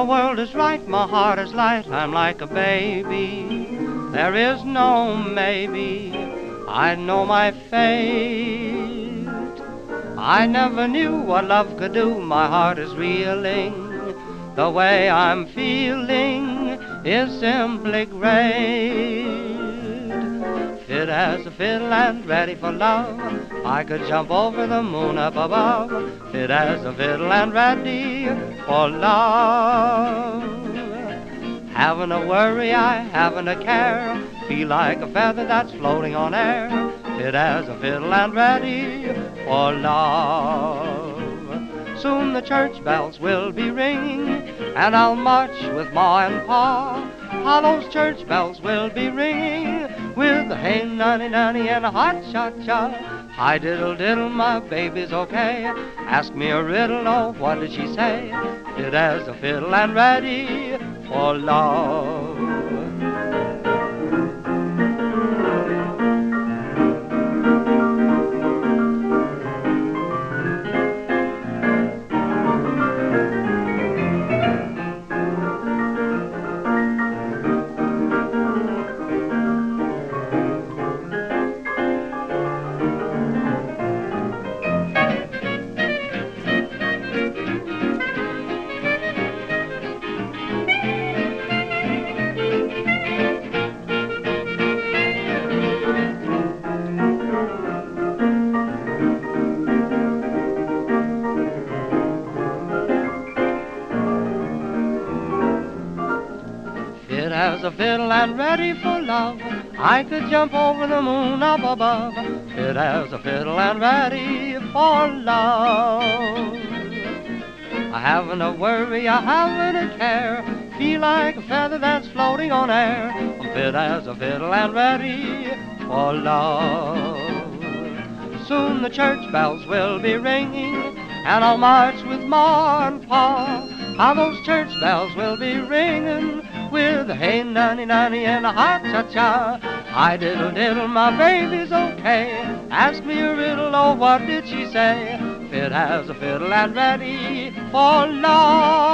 The world is right, my heart is light, I'm like a baby. There is no maybe, I know my fate. I never knew what love could do, my heart is reeling. The way I'm feeling is simply great. Fit as a fiddle and ready for love. I could jump over the moon up above. Fit as a fiddle and ready for love. Haven't a worry, I haven't a care. Feel like a feather that's floating on air. Fit as a fiddle and ready for love. Soon the church bells will be ringing, and I'll march with Ma and Pa. How those church bells will be ringing, with a hey nanny nanny and a hot cha cha. Hi diddle diddle, my baby's okay. Ask me a riddle, oh, what did she say? It as a fiddle and ready for love. As a fiddle and ready for love. I could jump over the moon up above. Fit as a fiddle and ready for love. I haven't a worry, I haven't a care. Feel like a feather that's floating on air. I'm fit as a fiddle and ready for love. Soon the church bells will be ringing, and I'll march with Ma and Pa. How those church bells will be ringing hey nanny nanny and a hot cha cha. Hi diddle diddle, my baby's okay. Ask me a riddle, oh what did she say? Fit as a fiddle and ready for love.